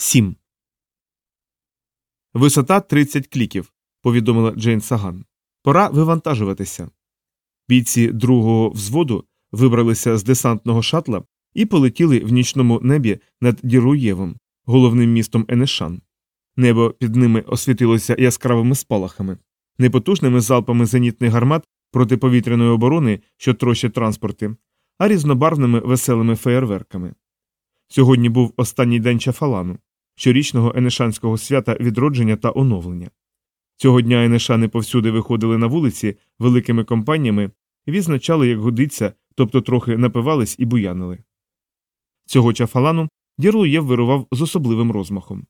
7. Висота 30 кліків, повідомила Джейн Саган. Пора вивантажуватися. Бійці другого взводу вибралися з десантного шатла і полетіли в нічному небі над Діруєвом, головним містом Енешан. Небо під ними освітилося яскравими спалахами, непотужними залпами зенітних гармат протиповітряної оборони, що трощать транспорти, а різнобарвними веселими феєрверками. Сьогодні був останній день чафалану, щорічного енешанського свята відродження та оновлення. Цього дня енешани повсюди виходили на вулиці великими компаніями і відзначали, як годиться, тобто трохи напивались і буянили. Цього чафалану Дірлуєв вирував з особливим розмахом.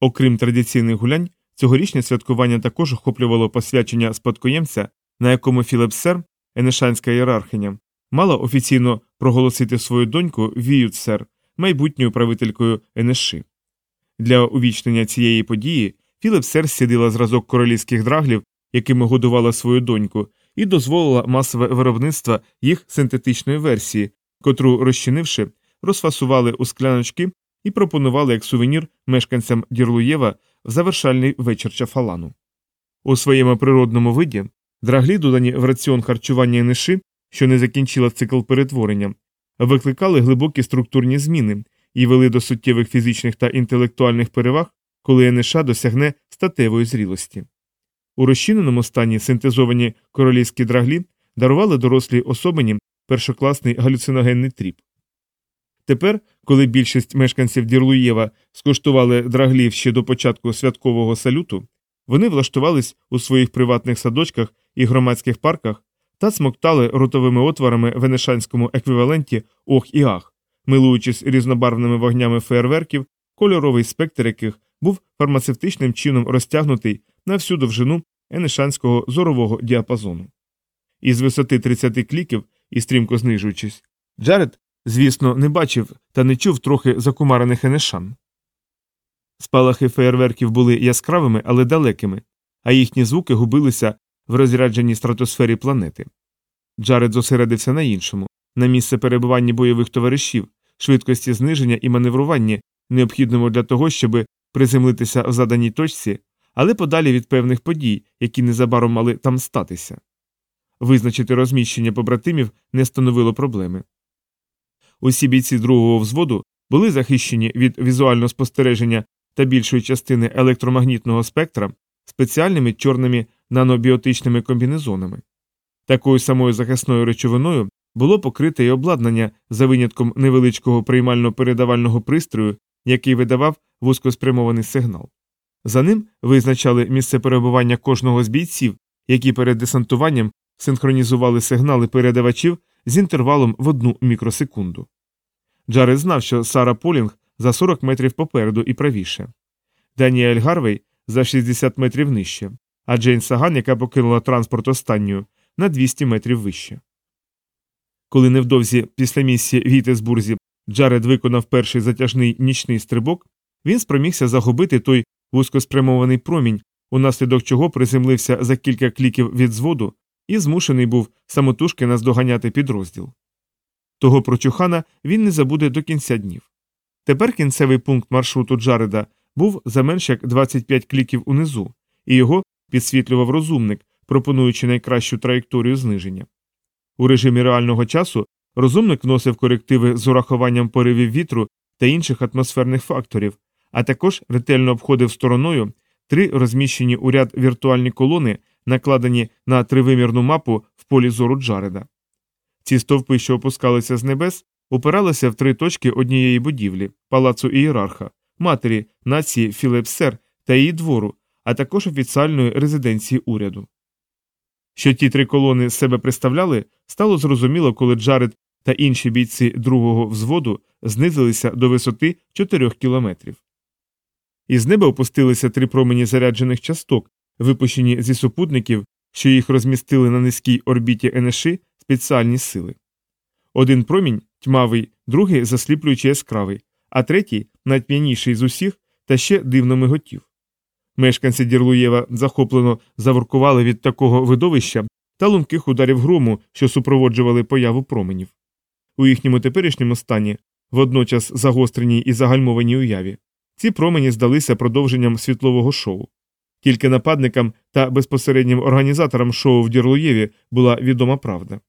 Окрім традиційних гулянь, цьогорічне святкування також охоплювало посвячення спадкоємця, на якому Філіп Сер, енешанська ієрархиня, мала офіційно проголосити свою доньку Віют Сер, майбутньою правителькою Енеши. Для увічнення цієї події Філіп Сер сідила зразок королівських драглів, якими годувала свою доньку, і дозволила масове виробництво їх синтетичної версії, котру, розчинивши, розфасували у скляночки і пропонували як сувенір мешканцям Дірлуєва в завершальний вечір чафалану. У своєму природному виді драглі, додані в раціон харчування Енеши, що не закінчила цикл перетворення, викликали глибокі структурні зміни і вели до суттєвих фізичних та інтелектуальних переваг, коли НШ досягне статевої зрілості. У розчиненому стані синтезовані королівські драглі дарували дорослій особині першокласний галюциногенний тріп. Тепер, коли більшість мешканців Дірлуєва скуштували драглів ще до початку святкового салюту, вони влаштувались у своїх приватних садочках і громадських парках та смоктали ротовими отворами в енешанському еквіваленті ох і ах, милуючись різнобарвними вогнями фейерверків, кольоровий спектр яких був фармацевтичним чином розтягнутий на всю довжину енешанського зорового діапазону. Із висоти 30 кліків і стрімко знижуючись, Джаред, звісно, не бачив та не чув трохи закумарених енешан. Спалахи феєрверків були яскравими, але далекими, а їхні звуки губилися в розрядженій стратосфері планети. Джаред зосередився на іншому, на місце перебування бойових товаришів, швидкості зниження і маневрування, необхідному для того, щоб приземлитися в заданій точці, але подалі від певних подій, які незабаром мали там статися. Визначити розміщення побратимів не становило проблеми. Усі бійці другого взводу були захищені від візуального спостереження та більшої частини електромагнітного спектра спеціальними чорними нанобіотичними комбінезонами. Такою самою захисною речовиною було покрите й обладнання за винятком невеличкого приймально-передавального пристрою, який видавав вузькоспрямований сигнал. За ним визначали місце перебування кожного з бійців, які перед десантуванням синхронізували сигнали передавачів з інтервалом в одну мікросекунду. Джаред знав, що Сара Полінг за 40 метрів попереду і правіше, Даніель Гарвей за 60 метрів нижче, а Джейн Саган, яка покинула транспорт останньою, на 200 метрів вище. Коли невдовзі після місії в Гітесбурзі Джаред виконав перший затяжний нічний стрибок, він спромігся загубити той вузькоспрямований промінь, унаслідок чого приземлився за кілька кліків від зводу і змушений був самотужки наздоганяти підрозділ. Того прочухана він не забуде до кінця днів. Тепер кінцевий пункт маршруту Джареда був за менш як 25 кліків унизу, і його підсвітлював розумник, пропонуючи найкращу траєкторію зниження. У режимі реального часу розумник вносив корективи з урахуванням поривів вітру та інших атмосферних факторів, а також ретельно обходив стороною три розміщені у ряд віртуальні колони, накладені на тривимірну мапу в полі зору Джареда. Ці стовпи, що опускалися з небес, упиралися в три точки однієї будівлі палацу ієрарха, матері нації Філепсер та її двору, а також офіціальної резиденції уряду. Що ті три колони себе представляли, стало зрозуміло, коли Джаред та інші бійці другого взводу знизилися до висоти 4 кілометрів. Із неба опустилися три промені заряджених часток, випущені зі супутників, що їх розмістили на низькій орбіті НШИ спеціальні сили. Один промінь тьмавий, другий засліплюючи яскравий, а третій найп'яніший з усіх та ще дивно миготів. Мешканці Дірлуєва захоплено заворкували від такого видовища та лунких ударів грому, що супроводжували появу променів. У їхньому теперішньому стані водночас загостреній і загальмованій уяві, ці промені здалися продовженням світлового шоу. Тільки нападникам та безпосереднім організаторам шоу в Дірлуєві була відома правда.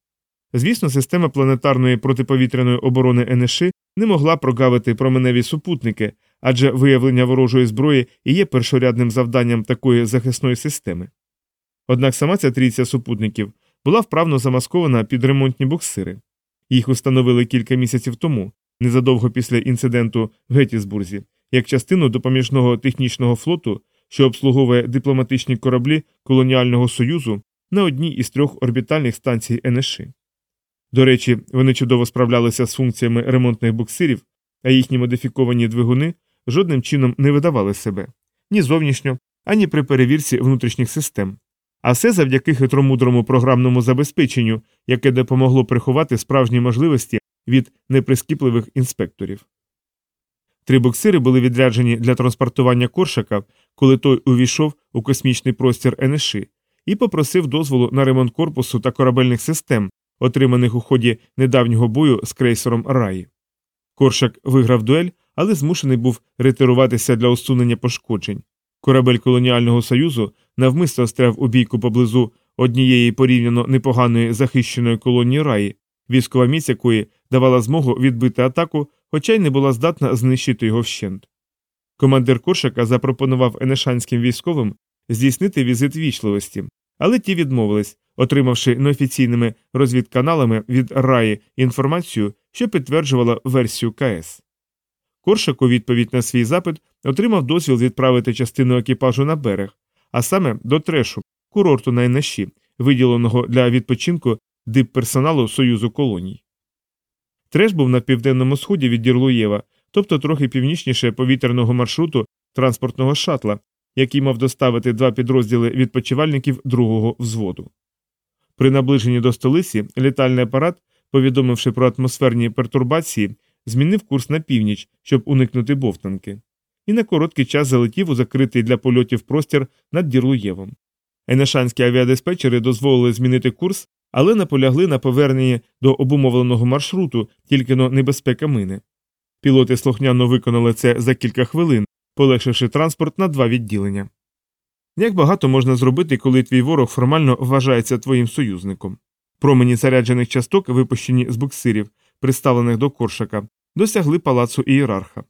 Звісно, система планетарної протиповітряної оборони НШ не могла прогавити променеві супутники, адже виявлення ворожої зброї і є першорядним завданням такої захисної системи. Однак сама ця трійця супутників була вправно замаскована під ремонтні буксири. Їх установили кілька місяців тому, незадовго після інциденту в Геттісбурзі, як частину допоміжного технічного флоту, що обслуговує дипломатичні кораблі колоніального союзу на одній із трьох орбітальних станцій НШ. До речі, вони чудово справлялися з функціями ремонтних буксирів, а їхні модифіковані двигуни жодним чином не видавали себе ні зовнішньо, ані при перевірці внутрішніх систем. А все завдяки хитромудрому програмному забезпеченню, яке допомогло приховати справжні можливості від неприскіпливих інспекторів. Три буксири були відряджені для транспортування коршака, коли той увійшов у космічний простір НШ, і попросив дозволу на ремонт корпусу та корабельних систем, отриманих у ході недавнього бою з крейсером Раї. Коршак виграв дуель, але змушений був ретируватися для усунення пошкоджень. Корабель колоніального союзу навмисно остряв у бійку поблизу однієї порівняно непоганої захищеної колонії раї, військова міць якої давала змогу відбити атаку, хоча й не була здатна знищити його вщент. Командир Коршака запропонував енешанським військовим здійснити візит вічливості, але ті відмовились, отримавши неофіційними розвідканалами від раї інформацію, що підтверджувала версію КС. Коршак у відповідь на свій запит отримав дозвіл відправити частину екіпажу на берег, а саме до трешу, курорту на виділеного для відпочинку дипперсоналу Союзу колоній. Треш був на південному сході від Дірлуєва, тобто трохи північніше повітряного маршруту транспортного шатла, який мав доставити два підрозділи відпочивальників другого взводу. При наближенні до столиці літальний апарат, повідомивши про атмосферні пертурбації, змінив курс на північ, щоб уникнути бовтанки, і на короткий час залетів у закритий для польотів простір над Дірлуєвом. Енешанські авіадиспетчери дозволили змінити курс, але наполягли на поверненні до обумовленого маршруту, тільки но небезпека мине. Пілоти слухняно виконали це за кілька хвилин, полегшивши транспорт на два відділення. Як багато можна зробити, коли твій ворог формально вважається твоїм союзником? Промені заряджених часток, випущені з буксирів, приставлених до коршака, досягли палацу ієрарха.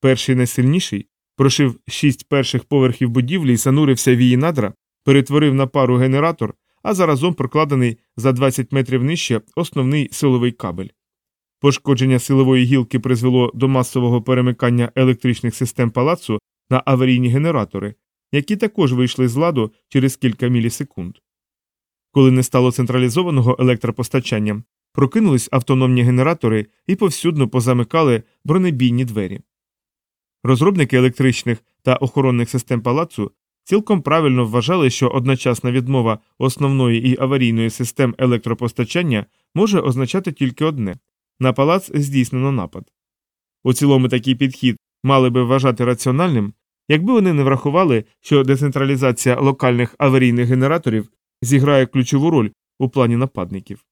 Перший найсильніший прошив шість перших поверхів будівлі і занурився в її надра, перетворив на пару генератор, а заразом прокладений за 20 метрів нижче основний силовий кабель. Пошкодження силової гілки призвело до масового перемикання електричних систем палацу на аварійні генератори, які також вийшли з ладу через кілька мілісекунд. Коли не стало централізованого електропостачання, прокинулись автономні генератори і повсюдно позамикали бронебійні двері. Розробники електричних та охоронних систем палацу цілком правильно вважали, що одночасна відмова основної і аварійної систем електропостачання може означати тільки одне на палац здійснено напад. У цілому такий підхід мали би вважати раціональним, якби вони не врахували, що децентралізація локальних аварійних генераторів зіграє ключову роль у плані нападників.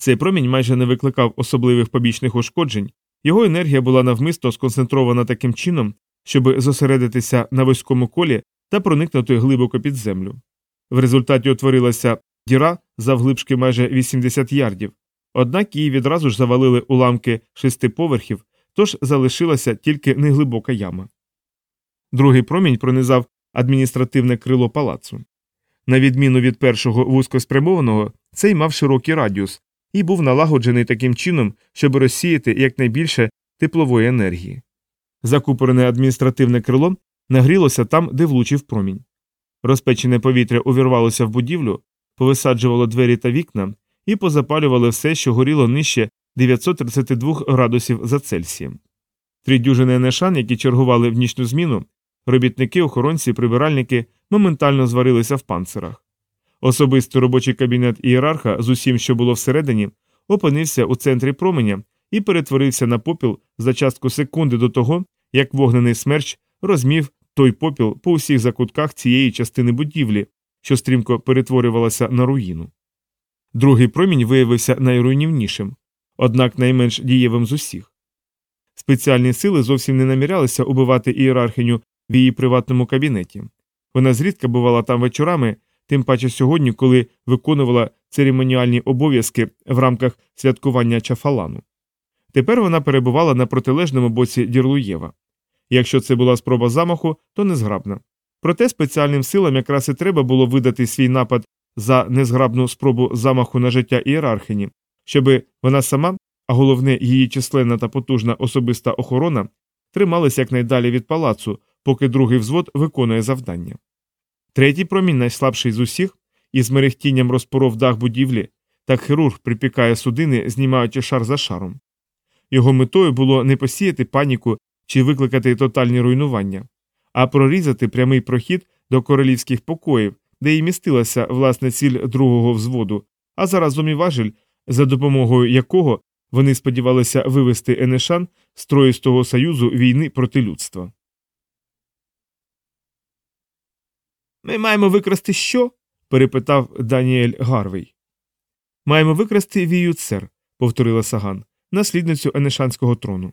Цей промінь майже не викликав особливих побічних ушкоджень, його енергія була навмисно сконцентрована таким чином, щоб зосередитися на вузькому колі та проникнути глибоко під землю. В результаті утворилася діра завглибшки майже 80 ярдів, однак її відразу ж завалили уламки шести поверхів, тож залишилася тільки неглибока яма. Другий промінь пронизав адміністративне крило палацу. На відміну від першого вузькоспрямованого, цей мав широкий радіус і був налагоджений таким чином, щоб розсіяти якнайбільше теплової енергії. Закупорене адміністративне крило нагрілося там, де влучив промінь. Розпечене повітря увірвалося в будівлю, повисаджувало двері та вікна і позапалювали все, що горіло нижче 932 градусів за Цельсієм. Три дюжини енешан, які чергували в нічну зміну, робітники, охоронці, прибиральники моментально зварилися в панцирах. Особистий робочий кабінет ієрарха з усім, що було всередині, опинився у центрі променя і перетворився на попіл за частку секунди до того, як вогнений смерч розмів той попіл по усіх закутках цієї частини будівлі, що стрімко перетворювалася на руїну. Другий промінь виявився найруйнівнішим, однак найменш дієвим з усіх. Спеціальні сили зовсім не намірялися убивати ієрархиню в її приватному кабінеті. Вона зрідка бувала там вечорами, тим паче сьогодні, коли виконувала церемоніальні обов'язки в рамках святкування Чафалану. Тепер вона перебувала на протилежному боці Дірлуєва. Якщо це була спроба замаху, то незграбна. Проте спеціальним силам якраз і треба було видати свій напад за незграбну спробу замаху на життя ієрархині, щоби вона сама, а головне її численна та потужна особиста охорона, трималась якнайдалі від палацу, поки другий взвод виконує завдання. Третій промінь, найслабший з усіх, із мерехтінням розпоров дах будівлі, так хірург припікає судини, знімаючи шар за шаром. Його метою було не посіяти паніку чи викликати тотальні руйнування, а прорізати прямий прохід до королівських покоїв, де і містилася власне ціль другого взводу, а заразом і важель, за допомогою якого вони сподівалися вивести Енешан з Троїстого союзу війни проти людства. Ми маємо викрасти що? перепитав Даніель Гарвей. Маємо викрасти Вію Цер, повторила Саган, наслідницю Енешанського трону.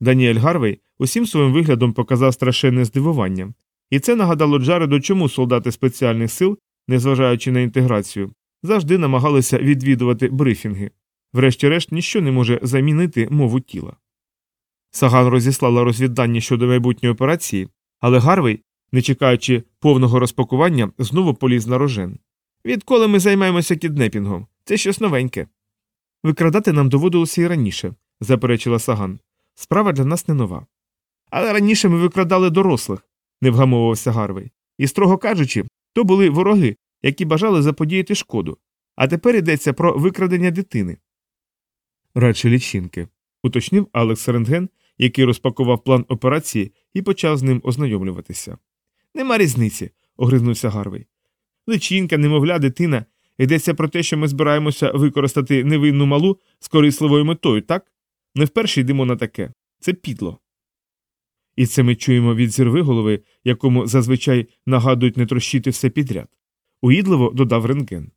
Даніель Гарвей усім своїм виглядом показав страшенне здивування, і це нагадало Джареду, чому солдати спеціальних сил, незважаючи на інтеграцію, завжди намагалися відвідувати брифінги. Врешті-решт, ніщо не може замінити мову тіла. Саган розіслала розвіддання щодо майбутньої операції, але Гарвей, не чекаючи повного розпакування, знову поліз на рожен. Відколи ми займаємося кіднепінгом? Це щось новеньке. Викрадати нам доводилося і раніше, заперечила Саган. Справа для нас не нова. Але раніше ми викрадали дорослих, не вгамовувався Гарвей. І, строго кажучи, то були вороги, які бажали заподіяти шкоду. А тепер йдеться про викрадення дитини. Радше лічинки, уточнив Алекс Рентген, який розпакував план операції і почав з ним ознайомлюватися. Нема різниці, огризнувся Гарвей. Личинка, немовля, дитина. Йдеться про те, що ми збираємося використати невинну малу з корисливою метою, так? Не вперше йдемо на таке. Це підло. І це ми чуємо від зірви голови, якому зазвичай нагадують не трощити все підряд. Уїдливо додав рентген.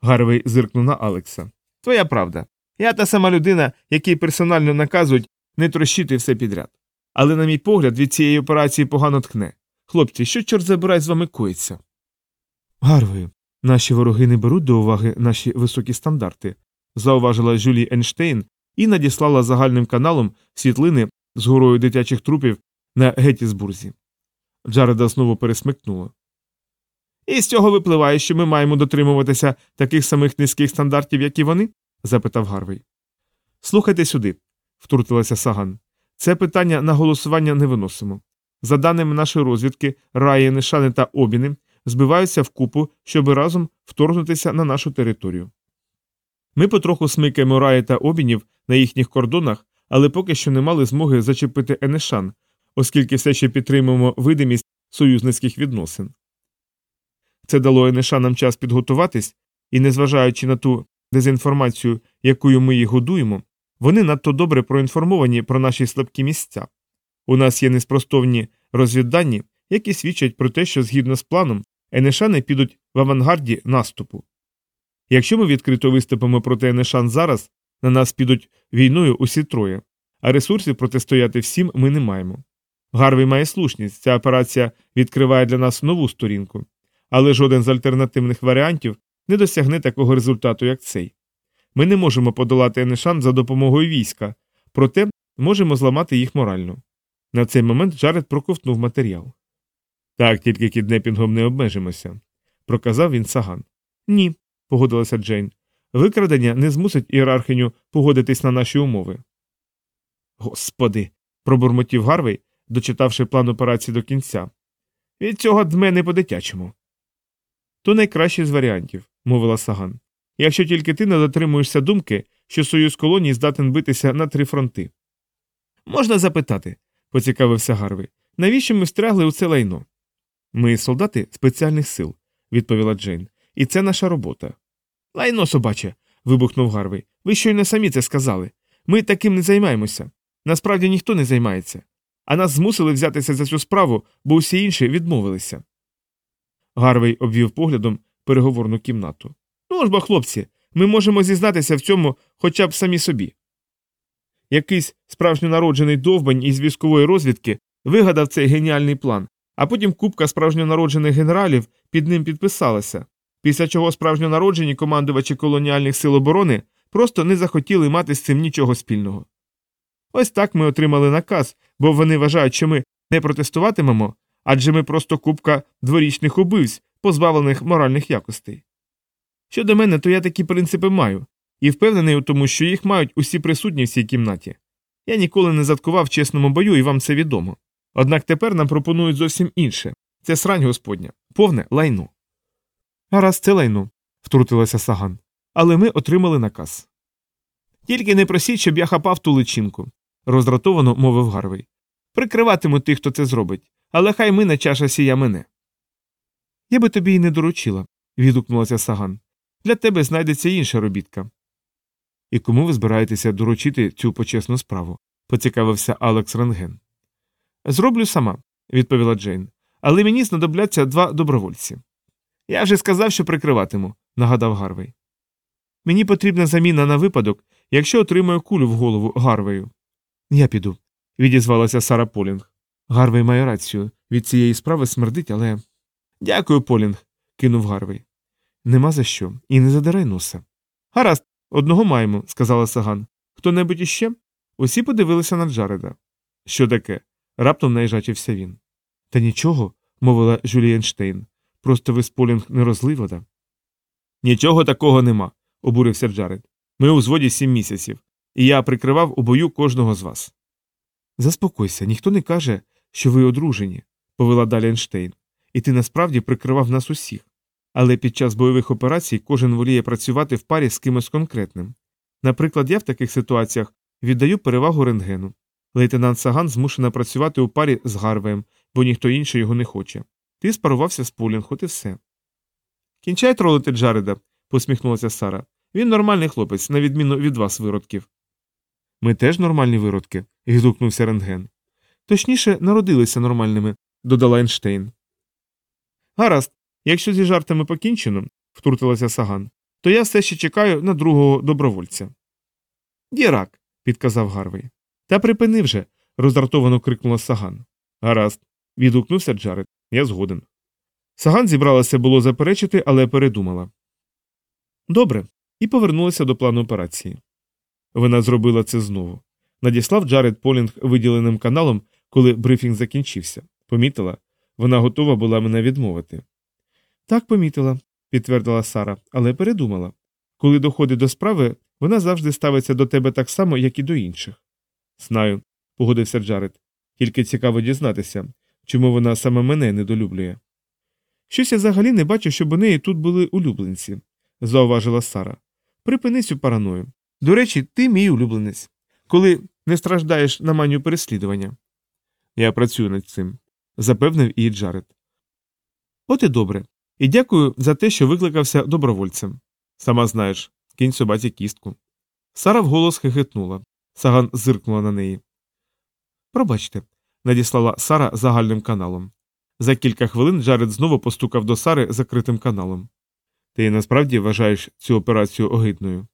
Гарвей зиркнув на Алекса. Твоя правда. Я та сама людина, якій персонально наказують не трощити все підряд. Але, на мій погляд, від цієї операції погано тхне. Хлопці, що чорт забирай з вами коїться? Гарвею, наші вороги не беруть до уваги наші високі стандарти, зауважила Жюлі Ейнштейн і надіслала загальним каналом світлини з горою дитячих трупів на Геттісбурзі. Джареда знову пересмикнуло. І з цього випливає, що ми маємо дотримуватися таких самих низьких стандартів, як і вони? запитав Гарвей. Слухайте сюди, втрутилася Саган. Це питання на голосування не виносимо. За даними нашої розвідки, раї, Нишани та Обіни збиваються вкупу, щоб разом вторгнутися на нашу територію. Ми потроху смикаємо раї та обінів на їхніх кордонах, але поки що не мали змоги зачепити Енешан, оскільки все ще підтримуємо видимість союзницьких відносин. Це дало Енешанам час підготуватись, і, незважаючи на ту дезінформацію, якою ми їх годуємо, вони надто добре проінформовані про наші слабкі місця. У нас є неспростовні розвіддані, які свідчать про те, що згідно з планом Енешани підуть в авангарді наступу. Якщо ми відкрито виступимо проти Енешан зараз, на нас підуть війною усі троє, а ресурсів протистояти всім ми не маємо. Гарвій має слушність, ця операція відкриває для нас нову сторінку, але жоден з альтернативних варіантів не досягне такого результату, як цей. Ми не можемо подолати Енешан за допомогою війська, проте можемо зламати їх морально. На цей момент Джаред проковтнув матеріал. Так, тільки кіднепінгом не обмежимося, проказав він саган. Ні, погодилася Джейн. Викрадення не змусить ієрархиню погодитись на наші умови. Господи. пробурмотів Гарвей, дочитавши план операції до кінця. Від цього дме не по дитячому. То найкращий з варіантів, мовила Саган. Якщо тільки ти не дотримуєшся думки, що союз колоній здатен битися на три фронти. Можна запитати, поцікавився Гарвей, навіщо ми встрягли у це лайно? Ми солдати спеціальних сил, відповіла Джейн, і це наша робота. Лайно собаче. вибухнув Гарвей. Ви щойно самі це сказали. Ми таким не займаємося. Насправді ніхто не займається. А нас змусили взятися за цю справу, бо усі інші відмовилися. Гарвей обвів поглядом переговорну кімнату. Ну ж бо, хлопці, ми можемо зізнатися в цьому хоча б самі собі. Якийсь справжньонароджений довбань із військової розвідки вигадав цей геніальний план, а потім купка справжньонароджених генералів під ним підписалася, після чого справжньонароджені командувачі колоніальних сил оборони просто не захотіли мати з цим нічого спільного. Ось так ми отримали наказ, бо вони вважають, що ми не протестуватимемо, адже ми просто купка дворічних убивць, позбавлених моральних якостей. Щодо мене, то я такі принципи маю, і впевнений у тому, що їх мають усі присутні в цій кімнаті. Я ніколи не заткував чесному бою, і вам це відомо. Однак тепер нам пропонують зовсім інше це срань господня, повне лайно. Гаразд, це лайно, втрутилася саган. Але ми отримали наказ. Тільки не просіть, щоб я хапав ту личинку, роздратовано мовив Гарвей. Прикриватиму тих, хто це зробить, але хай мине чаша сія мене. Я би тобі й не доручила, відгукнулася саган. Для тебе знайдеться інша робітка. І кому ви збираєтеся доручити цю почесну справу? поцікавився Алекс Рентген. Зроблю сама, відповіла Джейн, але мені знадобляться два добровольці. Я вже сказав, що прикриватиму, нагадав Гарвей. Мені потрібна заміна на випадок, якщо отримаю кулю в голову Гарвею. Я піду, відізвалася Сара Полінг. Гарвей має рацію. Від цієї справи смердить, але. Дякую, Полінг, кинув Гарвей. Нема за що, і не задирай носа. Гаразд, одного маємо, сказала Саган. Хто небудь іще? Усі подивилися на Джареда. Що таке? раптом наїжачився він. Та нічого, мовила Жюлієнштейн. Просто ви з Полінг не розливода. Нічого такого нема, обурився Джаред. Ми у зводі сім місяців, і я прикривав у бою кожного з вас. Заспокойся, ніхто не каже, що ви одружені, повела далі Ейнштейн. і ти насправді прикривав нас усіх. Але під час бойових операцій кожен воліє працювати в парі з кимось конкретним. Наприклад, я в таких ситуаціях віддаю перевагу рентгену. Лейтенант Саган змушена працювати у парі з Гарвеєм, бо ніхто інший його не хоче. Ти спарувався з Полінг, от і все. Кінчай тролити Джареда, посміхнулася Сара. Він нормальний хлопець, на відміну від вас, виродків. Ми теж нормальні виродки, відгукнувся рентген. Точніше, народилися нормальними, додала Ейнштейн. Гаразд, якщо зі жартами покінчено, втрутилася Саган, то я все ще чекаю на другого добровольця. Дірак, підказав Гарвей. Та припини вже. роздратовано крикнула Саган. Гаразд. відгукнувся Джаред. Я згоден. Саган зібралася було заперечити, але передумала. Добре, і повернулася до плану операції. Вона зробила це знову. Надіслав Джаред Полінг виділеним каналом, коли брифінг закінчився. Помітила, вона готова була мене відмовити. Так, помітила, підтвердила Сара, але передумала. Коли доходить до справи, вона завжди ставиться до тебе так само, як і до інших. Знаю, погодився Джаред. Тільки цікаво дізнатися, чому вона саме мене недолюблює. Щось я взагалі не бачу, щоб у неї тут були улюбленці, зауважила Сара. Припини цю параною. До речі, ти мій улюбленець, коли не страждаєш на манію переслідування. Я працюю над цим, запевнив її Джаред. От і добре. І дякую за те, що викликався добровольцем. Сама знаєш, кінь собаці кістку. Сара вголос хихотнула. Саган зиркнула на неї. Пробачте, надіслала Сара загальним каналом. За кілька хвилин Джаред знову постукав до Сари закритим каналом. Ти насправді вважаєш цю операцію огидною?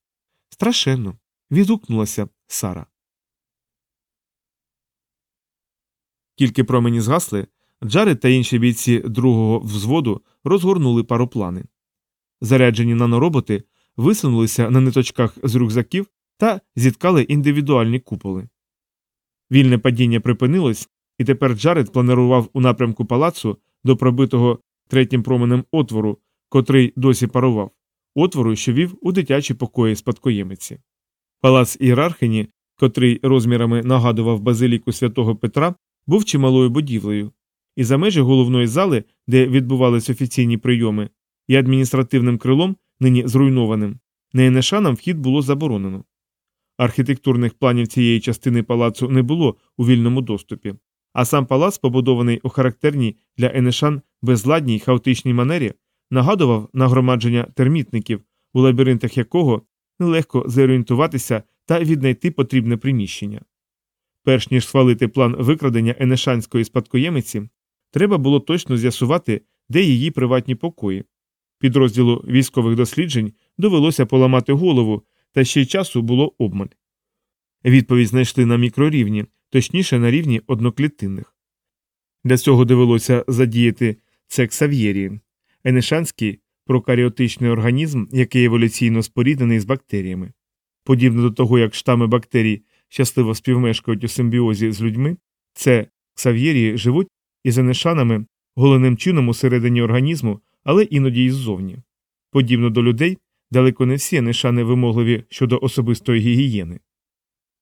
Страшенно. відгукнулася Сара. Тільки промені згасли, Джаред та інші бійці другого взводу розгорнули пароплани. Заряджені нанороботи висунулися на ниточках з рюкзаків та зіткали індивідуальні куполи. Вільне падіння припинилось, і тепер Джаред планував у напрямку палацу до пробитого третім променем отвору, котрий досі парував, отвору, що вів у дитячі покої спадкоємиці. Палац ієрархині, котрий розмірами нагадував базиліку святого Петра, був чималою будівлею, і за межі головної зали, де відбувались офіційні прийоми, і адміністративним крилом, нині зруйнованим, неєнешанам вхід було заборонено. Архітектурних планів цієї частини палацу не було у вільному доступі, а сам палац, побудований у характерній для Енешан безладній хаотичній манері, нагадував нагромадження термітників, у лабіринтах якого нелегко зорієнтуватися та віднайти потрібне приміщення. Перш ніж схвалити план викрадення Енешанської спадкоємиці, треба було точно з'ясувати, де її приватні покої. Підрозділу військових досліджень довелося поламати голову, та ще й часу було обмаль. Відповідь знайшли на мікрорівні, точніше на рівні одноклітинних. Для цього довелося задіяти цексав'єрії, енешанський прокаріотичний організм, який еволюційно споріднений з бактеріями. Подібно до того, як штами бактерій щасливо співмешкають у симбіозі з людьми, це ксав'єрії живуть із енешанами головним чином усередині організму, але іноді й ззовні. Подібно до людей, далеко не всі енешани вимогливі щодо особистої гігієни.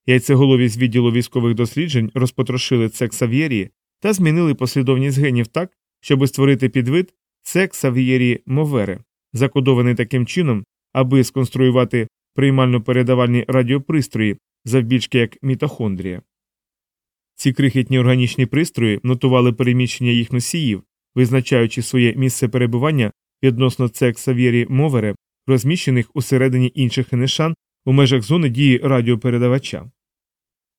Яйцеголові з відділу військових досліджень розпотрошили це ксав'єрії та змінили послідовність генів так, щоб створити підвид це ксав'єрії мовери, закодований таким чином, аби сконструювати приймально передавальні радіопристрої завбільшки як мітохондрія. Ці крихітні органічні пристрої нотували переміщення їх носіїв, визначаючи своє місце перебування відносно цексавєрі мовере, розміщених усередині інших енешан у межах зони дії радіопередавача.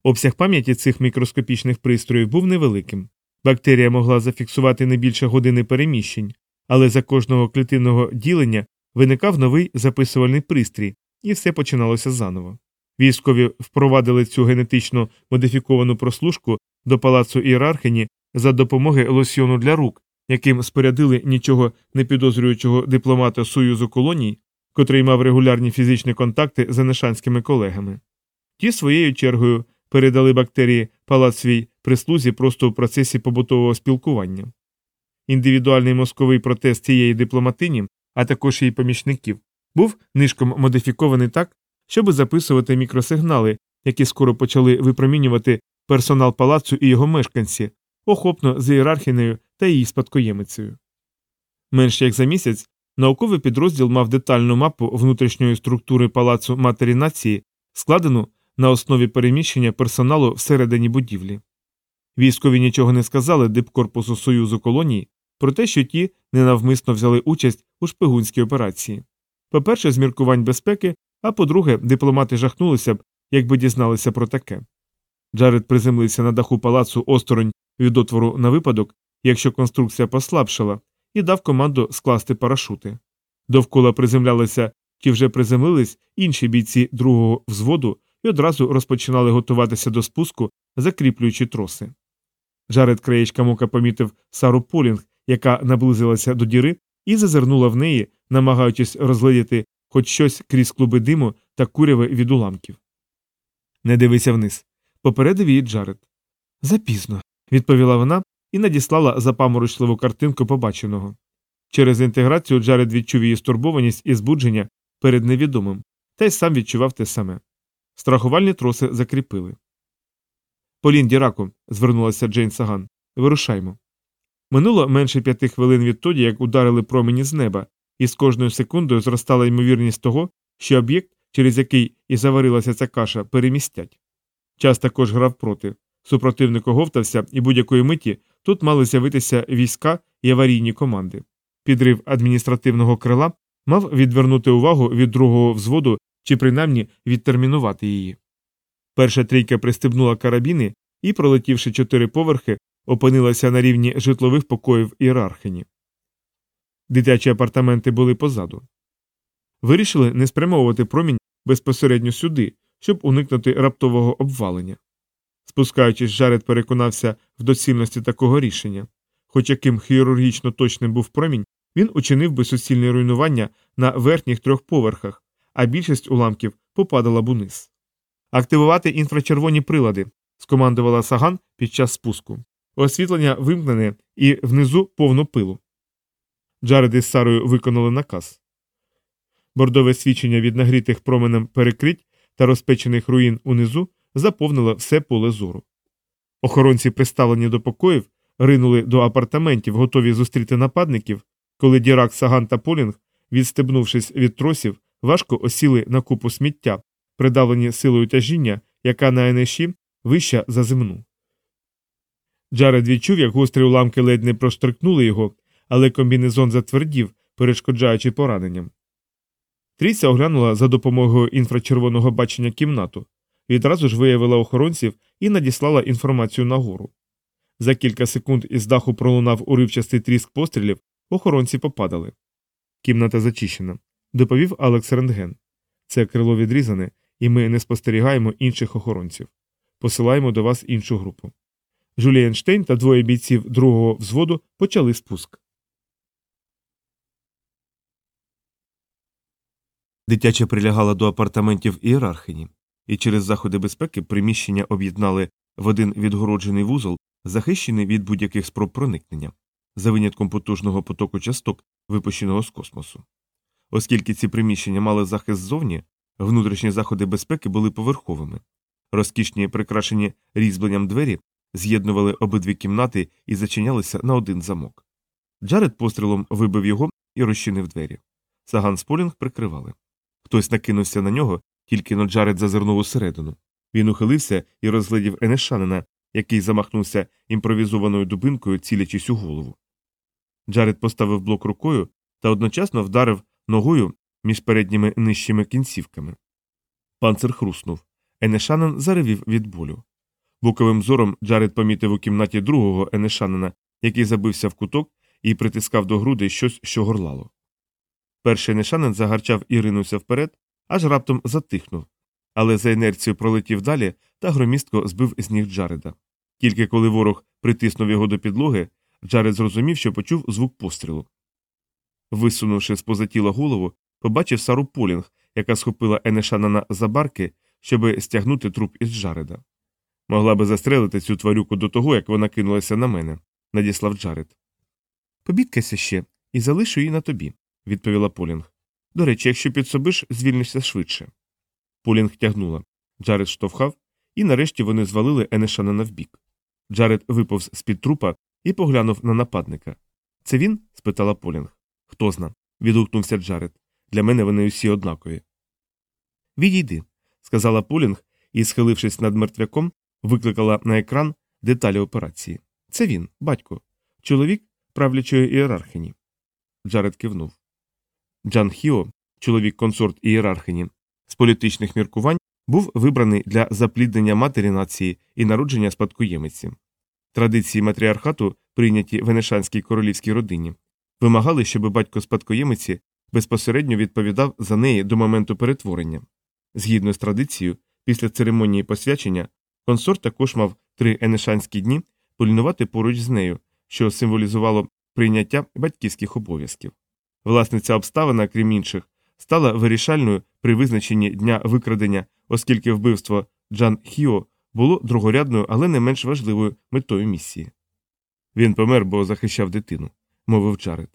Обсяг пам'яті цих мікроскопічних пристроїв був невеликим. Бактерія могла зафіксувати не більше години переміщень, але за кожного клітинного ділення виникав новий записувальний пристрій, і все починалося заново. Військові впровадили цю генетично модифіковану прослушку до палацу Ієрархені за допомоги лосьйону для рук, яким спорядили нічого не підозрюючого дипломата Союзу колоній, котрий мав регулярні фізичні контакти з енешанськими колегами. Ті своєю чергою передали бактерії палац свій прислузі просто в процесі побутового спілкування. Індивідуальний мозковий протест цієї дипломатині, а також її помічників, був нишком модифікований так, щоб записувати мікросигнали, які скоро почали випромінювати персонал палацу і його мешканці, охопно з ієрархінею та її спадкоємицею. Менш як за місяць науковий підрозділ мав детальну мапу внутрішньої структури палацу матері нації, складену на основі переміщення персоналу всередині будівлі. Військові нічого не сказали дипкорпусу Союзу колоній про те, що ті ненавмисно взяли участь у шпигунській операції. По-перше, з міркувань безпеки, а по-друге, дипломати жахнулися б, якби дізналися про таке. Джаред приземлився на даху палацу осторонь від отвору на випадок, якщо конструкція послабшала, і дав команду скласти парашути. Довкола приземлялися чи вже приземлились інші бійці другого взводу і одразу розпочинали готуватися до спуску, закріплюючи троси. Джаред краєчка мока помітив Сару Полінг, яка наблизилася до діри, і зазирнула в неї, намагаючись розглядіти хоч щось крізь клуби диму та куряви від уламків. Не дивися вниз. Попередив її Джаред. Запізно, відповіла вона і надіслала запаморочливу картинку побаченого. Через інтеграцію Джаред відчув її стурбованість і збудження перед невідомим, та й сам відчував те саме. Страхувальні троси закріпили. Полінг Діраку, звернулася Джейн Саган. Вирушаймо. Минуло менше п'яти хвилин відтоді, як ударили промені з неба, і з кожною секундою зростала ймовірність того, що об'єкт, через який і заварилася ця каша, перемістять. Час також грав проти. Супротивник оговтався, і будь-якої миті тут мали з'явитися війська і аварійні команди. Підрив адміністративного крила мав відвернути увагу від другого взводу чи принаймні відтермінувати її. Перша трійка пристебнула карабіни і, пролетівши чотири поверхи, опинилася на рівні житлових покоїв ієрархині. Дитячі апартаменти були позаду. Вирішили не спрямовувати промінь безпосередньо сюди, щоб уникнути раптового обвалення. Спускаючись, Жаред переконався в доцільності такого рішення. Хоч яким хірургічно точним був промінь, він учинив би суцільне руйнування на верхніх трьох поверхах, а більшість уламків попадала б униз. Активувати інфрачервоні прилади, скомандувала саган під час спуску. Освітлення вимкнене і внизу повно пилу. Джаред із Сарою виконали наказ. Бордове свідчення від нагрітих променем перекрить та розпечених руїн унизу заповнило все поле зору. Охоронці, приставлені до покоїв, ринули до апартаментів, готові зустріти нападників, коли Дірак, Саган та Полінг, відстебнувшись від тросів, важко осіли на купу сміття, придавлені силою тяжіння, яка на енеші вища за земну. Джаред відчув, як гострі уламки ледь не проштрикнули його, але комбінезон затвердів, перешкоджаючи пораненням. Трійця оглянула за допомогою інфрачервоного бачення кімнату, відразу ж виявила охоронців і надіслала інформацію нагору. За кілька секунд із даху пролунав уривчастий тріск пострілів, охоронці попадали. Кімната зачищена, доповів Алекс Рентген. Це крило відрізане, і ми не спостерігаємо інших охоронців. Посилаємо до вас іншу групу. Жулієн Штейн та двоє бійців другого взводу почали спуск. Дитяча прилягала до апартаментів ієрархині, і через заходи безпеки приміщення об'єднали в один відгороджений вузол, захищений від будь-яких спроб проникнення, за винятком потужного потоку часток, випущеного з космосу. Оскільки ці приміщення мали захист ззовні, внутрішні заходи безпеки були поверховими. Розкішні, прикрашені різьбленням двері, з'єднували обидві кімнати і зачинялися на один замок. Джаред пострілом вибив його і розчинив двері. Саган з прикривали. Хтось накинувся на нього, тільки но Джаред зазирнув усередину. Він ухилився і розглядів Енешанина, який замахнувся імпровізованою дубинкою, цілячись у голову. Джаред поставив блок рукою та одночасно вдарив ногою між передніми нижчими кінцівками. Панцир хруснув. Енешанин заревів від болю. Боковим зором Джаред помітив у кімнаті другого Енешанина, який забився в куток і притискав до груди щось, що горлало. Перший Енешанин загарчав і ринувся вперед, аж раптом затихнув, але за інерцією пролетів далі та громістко збив з ніг Джареда. Тільки коли ворог притиснув його до підлоги, Джаред зрозумів, що почув звук пострілу. Висунувши з поза тіла голову, побачив Сару Полінг, яка схопила Енешанана за барки, щоби стягнути труп із Джареда. Могла би застрелити цю тварюку до того, як вона кинулася на мене, надіслав Джаред. Побідкайся ще і залишу її на тобі, відповіла Полінг. До речі, якщо підсобиш, звільнишся швидше. Полінг тягнула. Джаред штовхав, і нарешті вони звалили Енешанина вбік. Джаред виповз з під трупа і поглянув на нападника. Це він? спитала Полінг. Хто зна. відгукнувся Джаред. Для мене вони усі однакові. Відійди, сказала Полінг і, схилившись над мертвяком, викликала на екран деталі операції. Це він, батько, чоловік правлячої ієрархині. Джаред кивнув. Джан Хіо, чоловік консорт ієрархині, з політичних міркувань був вибраний для запліднення матері нації і народження спадкоємиці. Традиції матріархату, прийняті Венешанській королівській родині, вимагали, щоб батько спадкоємиці безпосередньо відповідав за неї до моменту перетворення. Згідно з традицією, після церемонії посвячення консорт також мав три енешанські дні полінувати поруч з нею, що символізувало прийняття батьківських обов'язків. Власне, ця обставина, крім інших, стала вирішальною при визначенні дня викрадення, оскільки вбивство Джан Хіо було другорядною, але не менш важливою метою місії. Він помер, бо захищав дитину, мовив Джаред.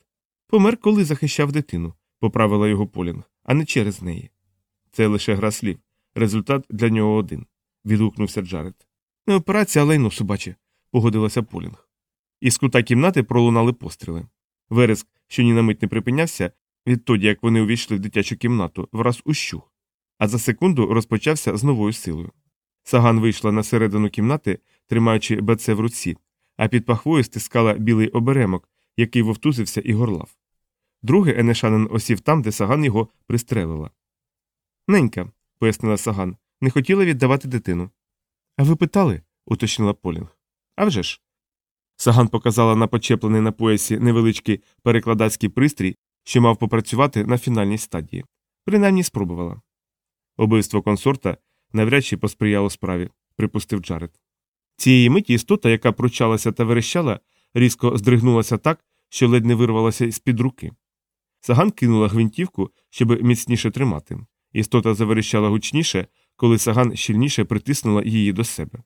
Помер, коли захищав дитину, поправила його Полінг, а не через неї. Це лише гра слів. Результат для нього один. відгукнувся Джаред. Не операція, але й собаче, погодилася Полінг. Із кута кімнати пролунали постріли. Вереск, що ні на мить не припинявся, відтоді як вони увійшли в дитячу кімнату, враз ущух, а за секунду розпочався з новою силою. Саган вийшла на середину кімнати, тримаючи БЦ в руці, а під пахвою стискала білий оберемок, який вовтузився і горлав. Другий Енешанин осів там, де саган його пристрелила. Ненька, пояснила саган, не хотіла віддавати дитину. А ви питали? уточнила Полінг. «А вже ж». Саган показала на почеплений на поясі невеличкий перекладацький пристрій, що мав попрацювати на фінальній стадії. Принаймні спробувала. Убивство консорта навряд чи посприяло справі, припустив Джаред. Цієї миті істота, яка пручалася та верещала, різко здригнулася так, що ледь не вирвалася з під руки. Саган кинула гвинтівку, щоб міцніше тримати. Істота заверещала гучніше, коли саган щільніше притиснула її до себе.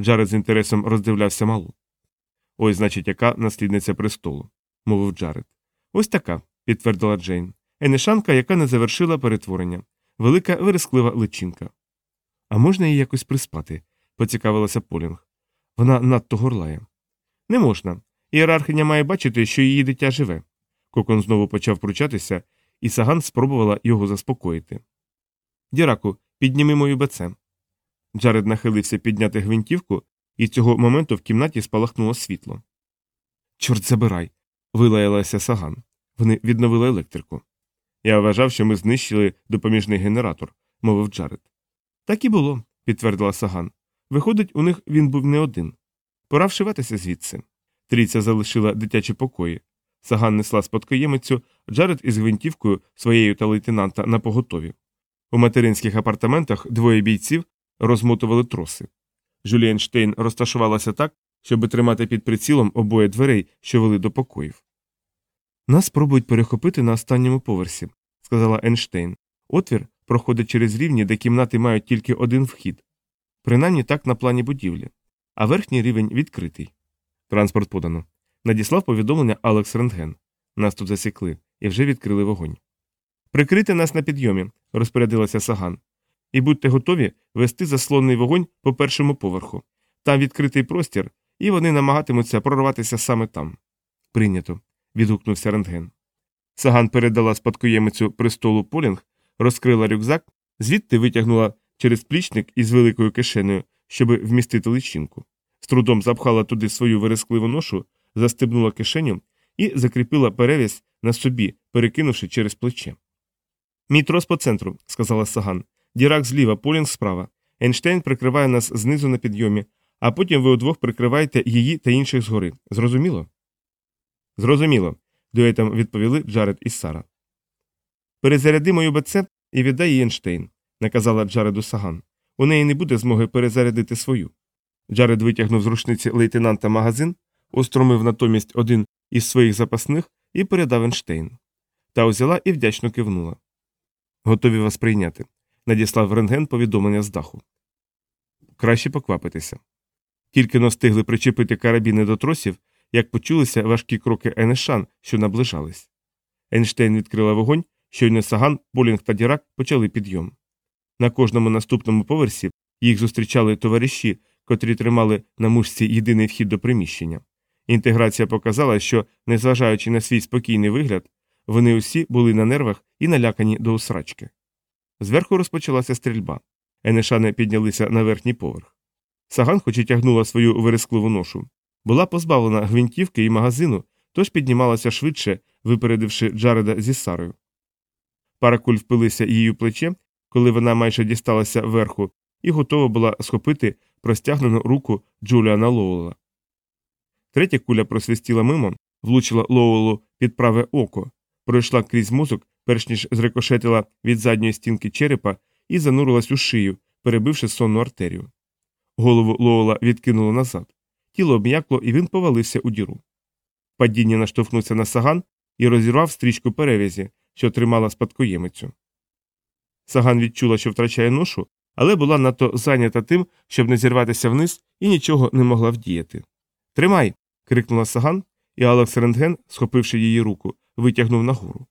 Джаред з інтересом роздивлявся малу. Ось, значить, яка наслідниця престолу, мовив Джаред. Ось така, підтвердила Джейн. Енешанка, яка не завершила перетворення, велика вересклива личинка. А можна її якось приспати? поцікавилася Полінг. Вона надто горлає. Не можна. Ієрархиня має бачити, що її дитя живе. Кокон знову почав пручатися, і саган спробувала його заспокоїти. Діраку, підніми мою БЦ. Джаред нахилився підняти гвинтівку, і цього моменту в кімнаті спалахнуло світло. Чорт забирай. вилаялася саган. Вони відновили електрику. Я вважав, що ми знищили допоміжний генератор, мовив Джаред. Так і було, підтвердила саган. Виходить, у них він був не один. Пора вшиватися звідси. Трійця залишила дитячі покої. Саган несла спадкоємицю, Джаред із гвинтівкою своєю та лейтенанта на поготові. У материнських апартаментах двоє бійців розмотували троси. Жюліен Штейн розташувалася так, щоб тримати під прицілом обоє дверей, що вели до покоїв. Нас спробують перехопити на останньому поверсі, сказала Енштейн. Отвір проходить через рівні, де кімнати мають тільки один вхід. Принаймні так на плані будівлі, а верхній рівень відкритий. Транспорт подано. Надіслав повідомлення Алекс Рентген. Нас тут засікли і вже відкрили вогонь. Прикрити нас на підйомі, розпорядилася Саган. І будьте готові вести заслонний вогонь по першому поверху. Там відкритий простір, і вони намагатимуться прорватися саме там. Прийнято. відгукнувся рентген. Саган передала спадкоємицю престолу Полінг, розкрила рюкзак, звідти витягнула через плічник із великою кишенею, щоби вмістити личинку. З трудом запхала туди свою верескливу ношу, застебнула кишеню і закріпила перев'язь на собі, перекинувши через плече. Мій трос по центру, сказала Саган. Дірак зліва, Полінг справа. Ейнштейн прикриває нас знизу на підйомі, а потім ви удвох прикриваєте її та інших згори. Зрозуміло? Зрозуміло, дуетом відповіли Джаред і Сара. Перезаряди мою БЦ і віддай її Ейнштейн, наказала Джареду Саган. У неї не буде змоги перезарядити свою. Джаред витягнув з рушниці лейтенанта магазин, устромив натомість один із своїх запасних і передав Ейнштейн. Та узяла і вдячно кивнула. Готові вас прийняти, надіслав рентген повідомлення з даху. Краще поквапитися. Тільки но встигли причепити карабіни до тросів, як почулися важкі кроки Енешан, що наближались. Ейнштейн відкрила вогонь, щойно Саган, Полінг та Дірак почали підйом. На кожному наступному поверсі їх зустрічали товариші, котрі тримали на мушці єдиний вхід до приміщення. Інтеграція показала, що, незважаючи на свій спокійний вигляд, вони усі були на нервах і налякані до усрачки. Зверху розпочалася стрільба. Енешани піднялися на верхній поверх. Саган, хоч і тягнула свою верескливу ношу, була позбавлена гвинтівки і магазину, тож піднімалася швидше, випередивши Джареда зі Сарою. Пара куль впилися її плече, коли вона майже дісталася вверху, і готова була схопити простягнену руку Джуліана Лоуела. Третя куля просвистіла мимо, влучила Лоуелу під праве око, пройшла крізь мозок, перш ніж зрикошетила від задньої стінки черепа і занурилась у шию, перебивши сонну артерію. Голову Лоуела відкинуло назад. Тіло обм'якло, і він повалився у діру. Падіння наштовхнувся на саган і розірвав стрічку перев'язі, що тримала спадкоємицю. Саган відчула, що втрачає ношу, але була надто зайнята тим, щоб не зірватися вниз і нічого не могла вдіяти. Тримай. крикнула Саган, і Алекс Рентген, схопивши її руку, витягнув нагору.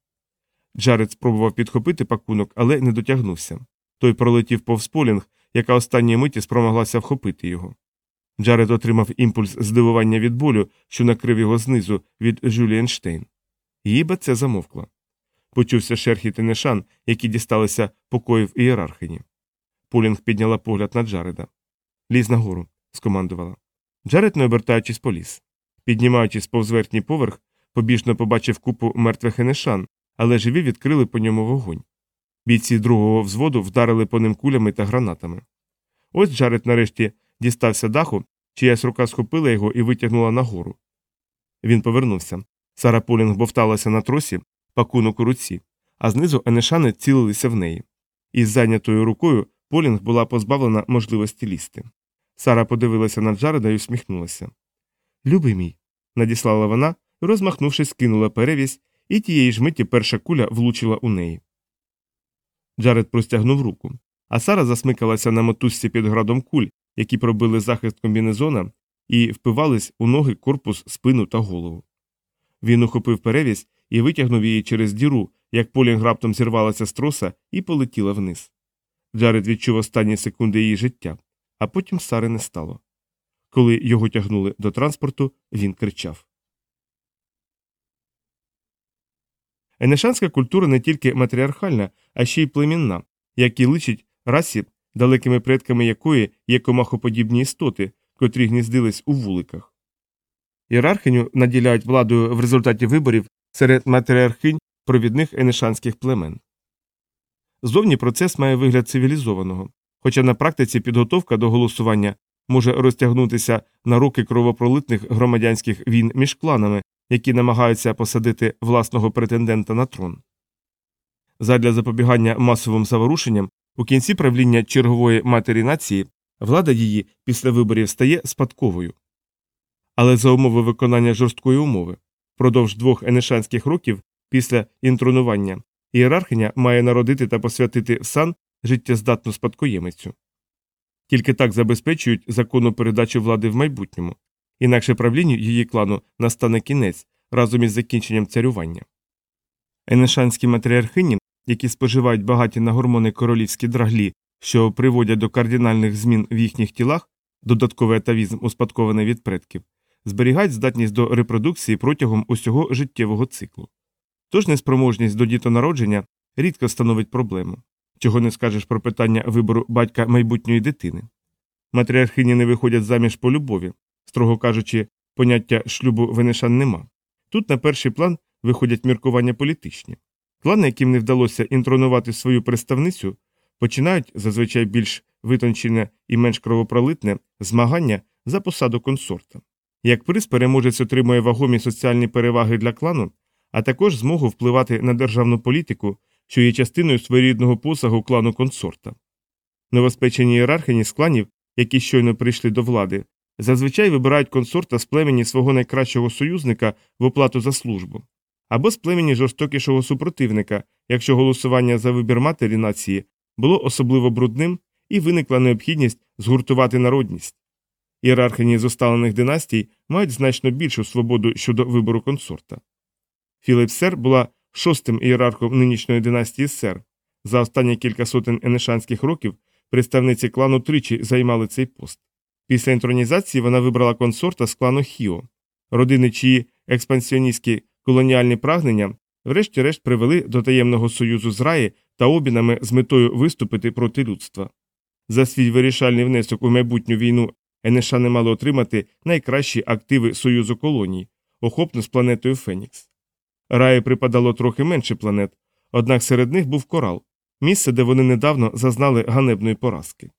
Джаред спробував підхопити пакунок, але не дотягнувся. Той пролетів повз полінг, яка останньої миті спромоглася вхопити його. Джаред отримав імпульс здивування від болю, що накрив його знизу від Жюлі Ейнштейн. Її БЦ замовкла. Почувся шерхіт енешан, які дісталися покоїв ієрархині. Полінг підняла погляд на Джареда. Ліз нагору, скомандувала. Джаред, не обертаючись, поліз. Піднімаючись повз верхній поверх, побіжно побачив купу мертвих енешан, але живі відкрили по ньому вогонь. Бійці другого взводу вдарили по ним кулями та гранатами. Ось Джаред нарешті дістався даху, чиясь рука схопила його і витягнула нагору. Він повернувся. Сара Полінг бовталася на тросі, пакунок у руці, а знизу енешани цілилися в неї. Із зайнятою рукою Полінг була позбавлена можливості лізти. Сара подивилася на Джареда і усміхнулася. Любий мій, надіслала вона, розмахнувшись, кинула перевість, і тієї ж миті перша куля влучила у неї. Джаред простягнув руку, а Сара засмикалася на мотузці під градом куль, які пробили захист комбінезона і впивались у ноги, корпус, спину та голову. Він ухопив перевість і витягнув її через діру, як Полінг раптом зірвалася з троса і полетіла вниз. Джаред відчув останні секунди її життя, а потім Сари не стало. Коли його тягнули до транспорту, він кричав. Енешанська культура не тільки матріархальна, а ще й племінна, як і личить расі, далекими предками якої є комахоподібні істоти, котрі гніздились у вуликах. Ієрархиню наділяють владою в результаті виборів серед матріархинь провідних енешанських племен. Зовні процес має вигляд цивілізованого, хоча на практиці підготовка до голосування може розтягнутися на роки кровопролитних громадянських війн між кланами, які намагаються посадити власного претендента на трон. Задля запобігання масовим заворушенням у кінці правління чергової матері нації влада її після виборів стає спадковою. Але за умови виконання жорсткої умови впродовж двох енешанських років після інтронування ієрархиня має народити та посвятити в сан життєздатну спадкоємицю. Тільки так забезпечують законну передачу влади в майбутньому, інакше правлінню її клану настане кінець разом із закінченням царювання. Енешанські матріархині, які споживають багаті на гормони королівські драглі, що приводять до кардинальних змін в їхніх тілах, додатковий атавізм успадкований від предків, зберігають здатність до репродукції протягом усього життєвого циклу. Тож неспроможність до дітонародження рідко становить проблему, чого не скажеш про питання вибору батька майбутньої дитини. Матріархині не виходять заміж по любові, строго кажучи, поняття шлюбу венешан нема. Тут на перший план виходять міркування політичні. Клани, яким не вдалося інтронувати свою представницю, починають зазвичай більш витончене і менш кровопролитне змагання за посаду консорта. Як приз переможець отримує вагомі соціальні переваги для клану, а також змогу впливати на державну політику, що є частиною своєрідного посагу клану консорта. Новоспечені ієрархині з кланів, які щойно прийшли до влади, зазвичай вибирають консорта з племені свого найкращого союзника в оплату за службу, або з племені жорстокішого супротивника, якщо голосування за вибір матері нації було особливо брудним і виникла необхідність згуртувати народність. Ієрархині з усталених династій мають значно більшу свободу щодо вибору консорта. Філіп Сер була шостим ієрархом нинішньої династії Сер. За останні кілька сотень енешанських років представниці клану тричі займали цей пост. Після інтронізації вона вибрала консорта з клану Хіо, родини, чиї експансіоністські колоніальні прагнення, врешті-решт привели до таємного союзу з раї та обінами з метою виступити проти людства. За свій вирішальний внесок у майбутню війну Енеша не мали отримати найкращі активи Союзу колоній, охопно з планетою Фенікс. Раї припадало трохи менше планет, однак серед них був корал, місце, де вони недавно зазнали ганебної поразки.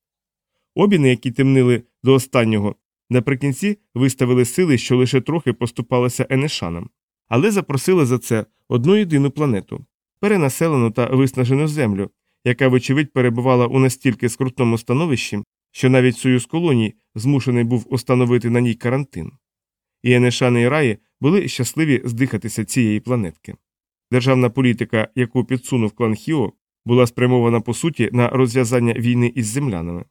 Обіни, які темнили до останнього, наприкінці виставили сили, що лише трохи поступалися Енешанам, але запросили за це одну єдину планету перенаселену та виснажену землю, яка, вочевидь, перебувала у настільки скрутному становищі, що навіть Союз колоній змушений був установити на ній карантин. І Енешани і Раї були щасливі здихатися цієї планетки. Державна політика, яку підсунув клан Хіо, була спрямована по суті на розв'язання війни із землянами.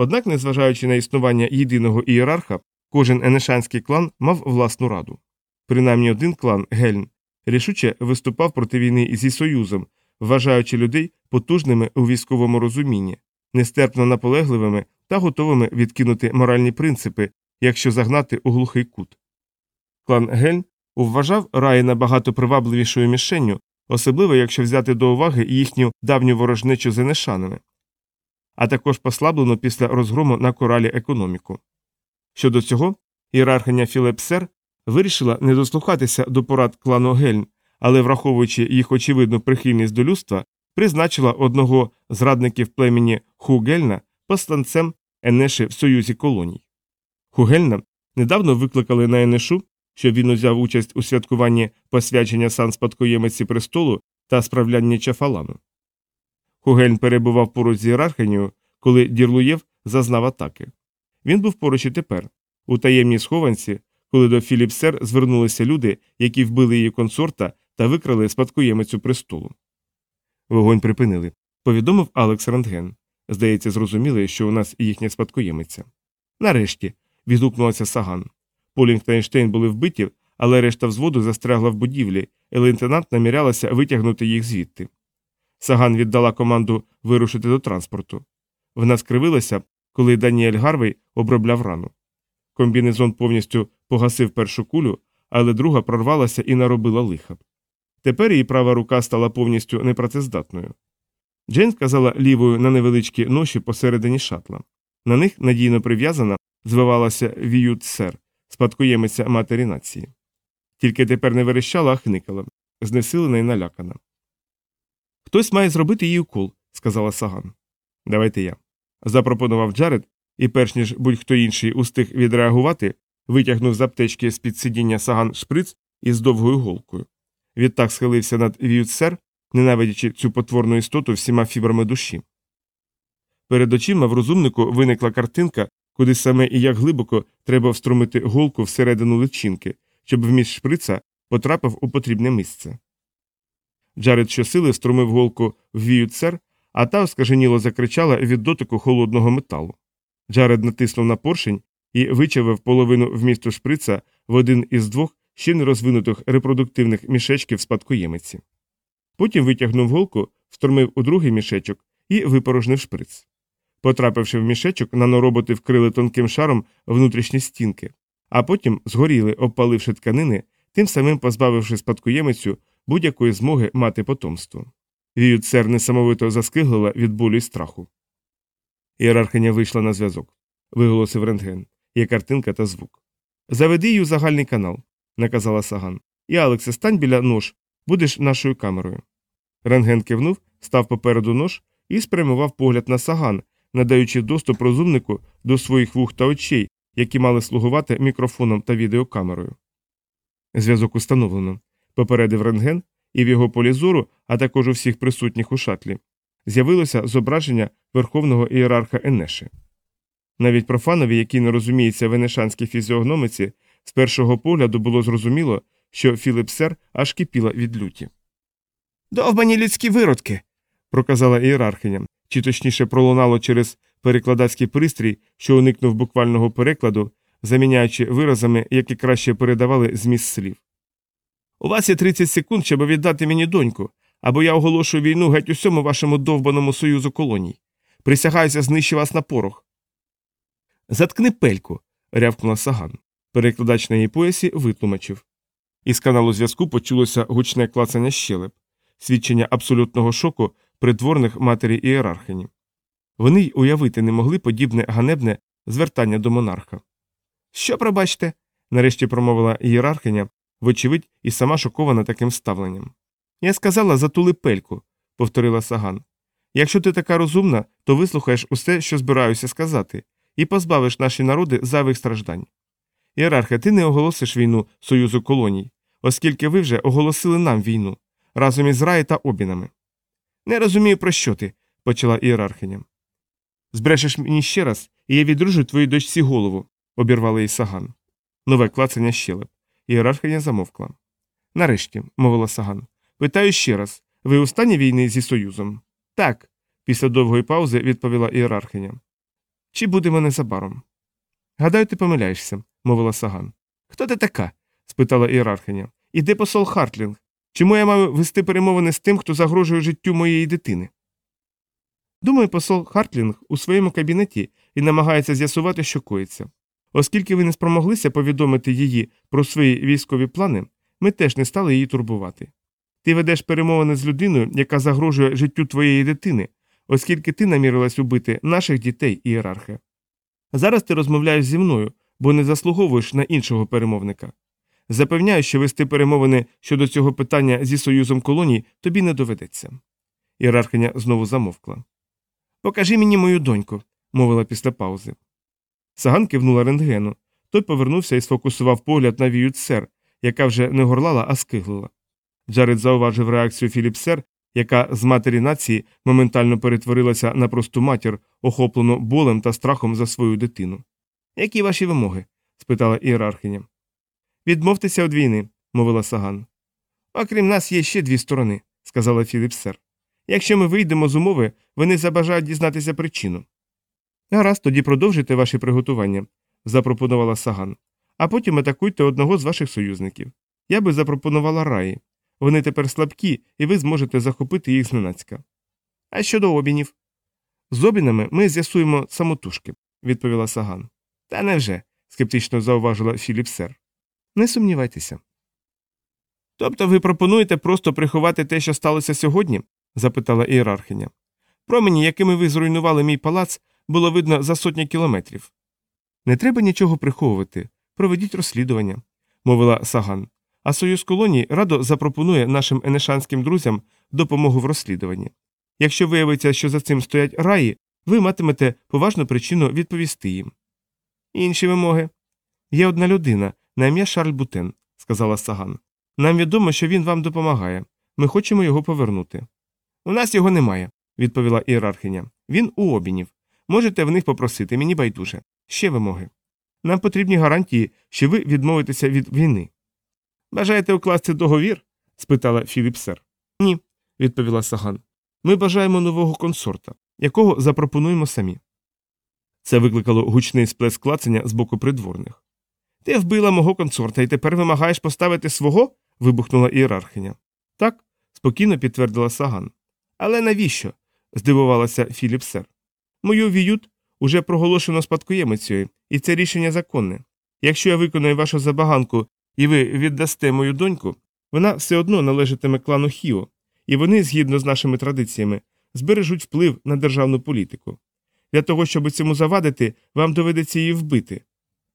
Однак, незважаючи на існування єдиного ієрарха, кожен енешанський клан мав власну раду. Принаймні один клан Гельн рішуче виступав проти війни зі Союзом, вважаючи людей потужними у військовому розумінні, нестерпно наполегливими та готовими відкинути моральні принципи, якщо загнати у глухий кут. Клан Гельн вважав раї набагато привабливішою мішенню, особливо якщо взяти до уваги їхню давню ворожнечу з енешанами, а також послаблену після розгрому на коралі економіку. Щодо цього, ієрархиня Філепсер вирішила не дослухатися до порад клану Гельн, але, враховуючи їх очевидну прихильність до людства, призначила одного з радників племені Хугельна посланцем Енеши в Союзі колоній. Хугельна недавно викликали на Енешу, щоб він узяв участь у святкуванні посвячення сан спадкоємиці престолу та справляння чафалану. Хугельн перебував поруч з ієрархинією, коли Дірлуєв зазнав атаки. Він був поруч і тепер, у таємній схованці, коли до Філіпсер звернулися люди, які вбили її консорта та викрали спадкоємицю престолу. Вогонь припинили, повідомив Алекс Рентген. Здається, зрозуміли, що у нас їхня спадкоємиця. Нарешті. відгукнулася Саган. Полінг та Ейнштейн були вбиті, але решта взводу застрягла в будівлі, і лейтенант намірялася витягнути їх звідти. Саган віддала команду вирушити до транспорту. Вона скривилася, коли Даніель Гарвей обробляв рану. Комбінезон повністю погасив першу кулю, але друга прорвалася і наробила лиха. Тепер її права рука стала повністю непрацездатною. Джейн показала лівою на невеличкі ноші посередині шатла. На них надійно прив'язана звивалася Віют Сер, спадкоємиця матері нації. Тільки тепер не верещала, а хникала, знесилена і налякана. Хтось має зробити їй укол, сказала Саган. Давайте я. Запропонував Джаред, і, перш ніж будь-хто інший устиг відреагувати, витягнув з аптечки з під сидіння Саган шприц із довгою голкою. Відтак схилився над Віют ненавидячи цю потворну істоту всіма фібрами душі. Перед очима в розумнику виникла картинка, куди саме і як глибоко треба встромити голку всередину личинки, щоб вміст шприца потрапив у потрібне місце. Джаред щосили струмив голку в вію цер, а та оскаженіло закричала від дотику холодного металу. Джаред натиснув на поршень і вичавив половину вмісту шприца в один із двох ще не розвинутих репродуктивних мішечків спадкоємиці. Потім витягнув голку, встромив у другий мішечок і випорожнив шприц. Потрапивши в мішечок, нанороботи вкрили тонким шаром внутрішні стінки, а потім згоріли, обпаливши тканини, тим самим позбавивши спадкоємицю будь-якої змоги мати потомство. Віюцер несамовито заскиглила від болю й страху. Ієрархиня вийшла на зв'язок. Виголосив рентген. Є картинка та звук. Заведи її у загальний канал, наказала Саган. І Алексе, стань біля нож, будеш нашою камерою. Рентген кивнув, став попереду нож і спрямував погляд на Саган, надаючи доступ розумнику до своїх вух та очей, які мали слугувати мікрофоном та відеокамерою. Зв'язок установлено, попередив рентген, і в його полі зору, а також у всіх присутніх у шатлі, з'явилося зображення верховного ієрарха Енеші. Навіть профанові, який не розуміється в енешанській фізіогномиці, з першого погляду було зрозуміло, що Філіп Сер аж кипіла від люті. Довбані людські виродки. проказала ієрархиня, чи точніше пролунало через перекладацький пристрій, що уникнув буквального перекладу, заміняючи виразами, які краще передавали зміст слів. У вас є 30 секунд, щоб віддати мені доньку, або я оголошую війну геть усьому вашому довбаному союзу колоній. Присягаюся, знищу вас на порох. Заткни пельку. рявкнула саган. Перекладач на її поясі витлумачив. Із каналу зв'язку почулося гучне клацання щелеп, свідчення абсолютного шоку придворних матері ієрархині. Вони й уявити не могли подібне ганебне звертання до монарха. Що пробачте? нарешті промовила ієрархиня, вочевидь, і сама шокована таким ставленням. Я сказала затули пельку, повторила саган. Якщо ти така розумна, то вислухаєш усе, що збираюся сказати, і позбавиш наші народи зайвих страждань. Ієрархе, ти не оголосиш війну Союзу колоній, оскільки ви вже оголосили нам війну разом із Раї та обінами. Не розумію, про що ти, почала ієрархиня. Збрешеш мені ще раз, і я відружу твоїй дочці голову, обірвала їй саган. Нове клацання щелеп. Ієрархиня замовкла. Нарешті, мовила саган. Питаю ще раз ви у стані війни зі Союзом? Так, після довгої паузи відповіла ієрархиня. Чи будемо незабаром? Гадаю, ти помиляєшся, мовила саган. Хто ти така? спитала ієрархиня. І де посол Хартлінг? Чому я маю вести перемовини з тим, хто загрожує життю моєї дитини? Думаю, посол Хартлінг у своєму кабінеті і намагається з'ясувати, що коїться. Оскільки ви не спромоглися повідомити її про свої військові плани, ми теж не стали її турбувати. Ти ведеш перемовини з людиною, яка загрожує життю твоєї дитини, оскільки ти намірилась убити наших дітей ієрархе. Зараз ти розмовляєш зі мною, бо не заслуговуєш на іншого перемовника. Запевняю, що вести перемовини щодо цього питання зі союзом колоній тобі не доведеться. Ієрархиня знову замовкла. Покажи мені мою доньку, мовила після паузи. Саган кивнула рентгену. Той повернувся і сфокусував погляд на вію цер, яка вже не горлала, а скиглила. Джаред зауважив реакцію Філіпсер, яка з матері нації моментально перетворилася на просту матір, охоплену болем та страхом за свою дитину. Які ваші вимоги? спитала ієрархиня. Відмовтеся від війни, мовила Саган. Окрім нас є ще дві сторони, сказала Філіпсер. Якщо ми вийдемо з умови, вони забажають дізнатися причину. Гаразд, тоді продовжуйте ваші приготування, запропонувала Саган, а потім атакуйте одного з ваших союзників. Я би запропонувала раї. Вони тепер слабкі, і ви зможете захопити їх зненацька. А щодо обінів? З обінами ми з'ясуємо самотужки, відповіла Саган. Та невже? скептично зауважила Філіп Сер. Не сумнівайтеся. Тобто ви пропонуєте просто приховати те, що сталося сьогодні? запитала ієрархиня. Промені, якими ви зруйнували мій палац, було видно за сотні кілометрів. Не треба нічого приховувати. Проведіть розслідування, мовила Саган. А Союз колоній радо запропонує нашим енешанським друзям допомогу в розслідуванні. Якщо виявиться, що за цим стоять раї, ви матимете поважну причину відповісти їм. Інші вимоги. Є одна людина, на ім'я Шарль Бутен, сказала Саган. Нам відомо, що він вам допомагає. Ми хочемо його повернути. У нас його немає, відповіла ієрархиня. Він у обінів. Можете в них попросити, мені байдуже. Ще вимоги. Нам потрібні гарантії, що ви відмовитеся від війни. Бажаєте укласти договір? спитала Філіп сер. Ні, відповіла Саган. Ми бажаємо нового консорта, якого запропонуємо самі. Це викликало гучний сплеск клацання з боку придворних. Ти вбила мого консорта і тепер вимагаєш поставити свого? вибухнула ієрархиня. Так, спокійно підтвердила Саган. Але навіщо? здивувалася Філіп сер. Мою віют уже проголошено спадкоємицею, і це рішення законне. Якщо я виконую вашу забаганку і ви віддасте мою доньку, вона все одно належатиме клану Хіо, і вони, згідно з нашими традиціями, збережуть вплив на державну політику. Для того, щоб цьому завадити, вам доведеться її вбити.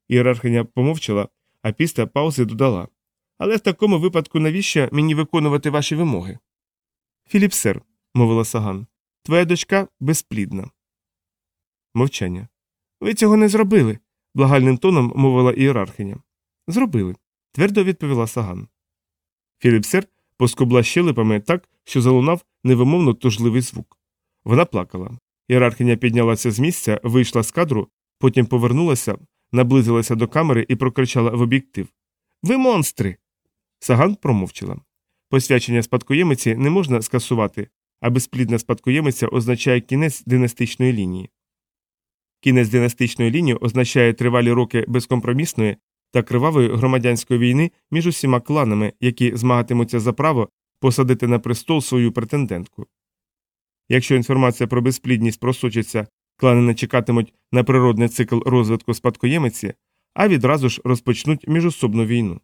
Ієрархиня помовчала, а після паузи додала. Але в такому випадку навіщо мені виконувати ваші вимоги? Філіп сер, мовила Саган, твоя дочка безплідна. Мовчання. Ви цього не зробили, благальним тоном мовила ієрархиня. Зробили, твердо відповіла Саган. Філіп сер поскобла щелепами так, що залунав невимовно тужливий звук. Вона плакала. Ієрархиня піднялася з місця, вийшла з кадру, потім повернулася, наблизилася до камери і прокричала в об'єктив Ви монстри. Саган промовчала. Посвячення спадкоємиці не можна скасувати, а безплідна спадкоємиця означає кінець династичної лінії. Кінець династичної лінії означає тривалі роки безкомпромісної та кривавої громадянської війни між усіма кланами, які змагатимуться за право посадити на престол свою претендентку. Якщо інформація про безплідність просочиться, клани не чекатимуть на природний цикл розвитку спадкоємиці, а відразу ж розпочнуть міжособну війну.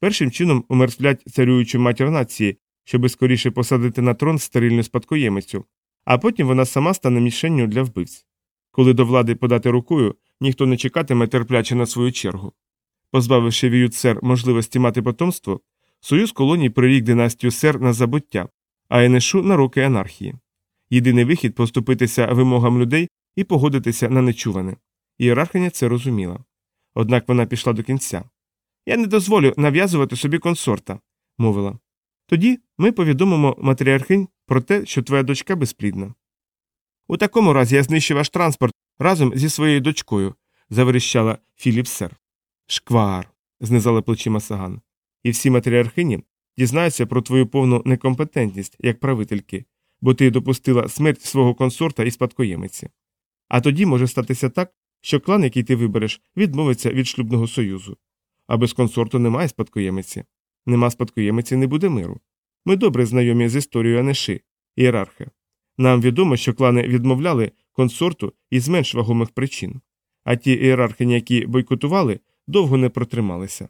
Першим чином умерствлять царюючу матір нації, щоби скоріше посадити на трон стерильну спадкоємицю, а потім вона сама стане мішенню для вбивць. Коли до влади подати рукою, ніхто не чекатиме терпляче на свою чергу. Позбавивши віют сер можливості мати потомство, союз колоній прирік династію сер на забуття, а Енешу на роки анархії. Єдиний вихід поступитися вимогам людей і погодитися на нечуване. Ієрархиня це розуміла. Однак вона пішла до кінця. Я не дозволю нав'язувати собі консорта, мовила. Тоді ми повідомимо матріархинь про те, що твоя дочка безплідна. У такому разі я знищу ваш транспорт разом зі своєю дочкою, заверещала Філіп сер. Шквар. знизала плечима Саган. І всі матріархині дізнаються про твою повну некомпетентність як правительки, бо ти допустила смерть свого консорта і спадкоємиці. А тоді може статися так, що клан, який ти вибереш, відмовиться від шлюбного союзу. А без консорту немає спадкоємиці. Нема спадкоємиці, не буде миру. Ми добре знайомі з історією Анеши, ієрархи. Нам відомо, що клани відмовляли консорту із менш вагомих причин, а ті ієрархині, які бойкотували, довго не протрималися.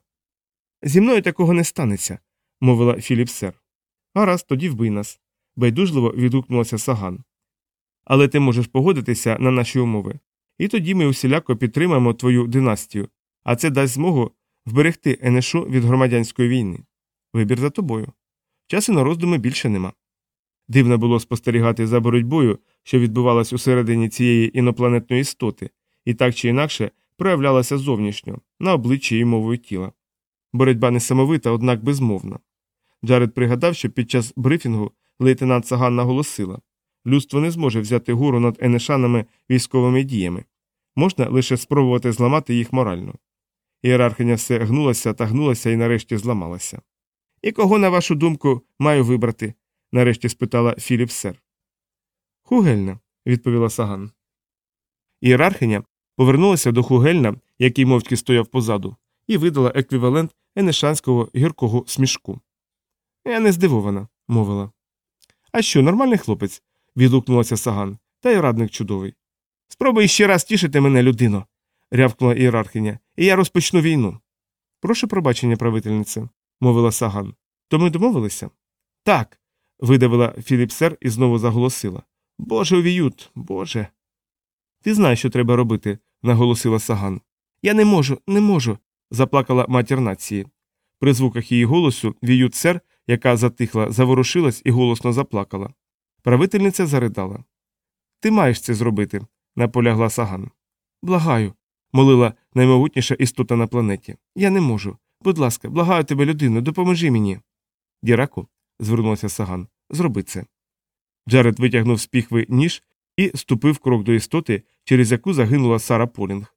Зі мною такого не станеться, мовила Філіп сер. Гаразд, тоді вбий нас, байдужливо відгукнулася Саган. Але ти можеш погодитися на наші умови, і тоді ми усіляко підтримаємо твою династію, а це дасть змогу вберегти Енешу від громадянської війни. Вибір за тобою. Часу на роздуми більше нема. Дивно було спостерігати за боротьбою, що відбувалась усередині цієї інопланетної істоти, і так чи інакше проявлялася зовнішньо, на обличчі і мовою тіла. Боротьба несамовита, однак безмовна. Джаред пригадав, що під час брифінгу лейтенант Саган наголосила людство не зможе взяти гору над енешанами військовими діями, можна лише спробувати зламати їх морально. Ієрархиня все гнулася та гнулася і нарешті зламалася. І кого, на вашу думку, маю вибрати? Нарешті спитала Філіп сер. Хугельна, відповіла Саган. Ієрархиня повернулася до Хугельна, який мовчки стояв позаду, і видала еквівалент енешанського гіркого смішку. Я не здивована, мовила. А що, нормальний хлопець? відгукнулася Саган, та й радник чудовий. Спробуй ще раз тішити мене, людино, рявкнула ієрархиня, і я розпочну війну. Прошу пробачення, правительниця, мовила Саган. То ми домовилися? Так. Видавила Філіпсер і знову заголосила. Боже Віют, Боже. Ти знаєш, що треба робити, наголосила Саган. Я не можу, не можу, заплакала матір нації. При звуках її голосу віют сер, яка затихла, заворушилась і голосно заплакала. Правительниця заридала. Ти маєш це зробити, наполягла Саган. Благаю, молила наймогутніша істота на планеті. Я не можу. Будь ласка, благаю тебе, людино, допоможи мені. Діраку, звернувся Саган. Зроби це. Джаред витягнув з піхви ніж і ступив крок до істоти, через яку загинула Сара Полінг.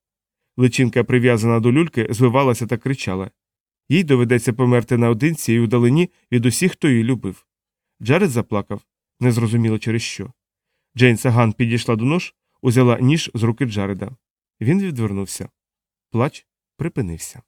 Личинка, прив'язана до люльки, звивалася та кричала. Їй доведеться померти наодинці і удалині від усіх, хто її любив. Джаред заплакав, незрозуміло через що. Джейн Саган підійшла до нож, узяла ніж з руки Джареда. Він відвернувся. Плач припинився.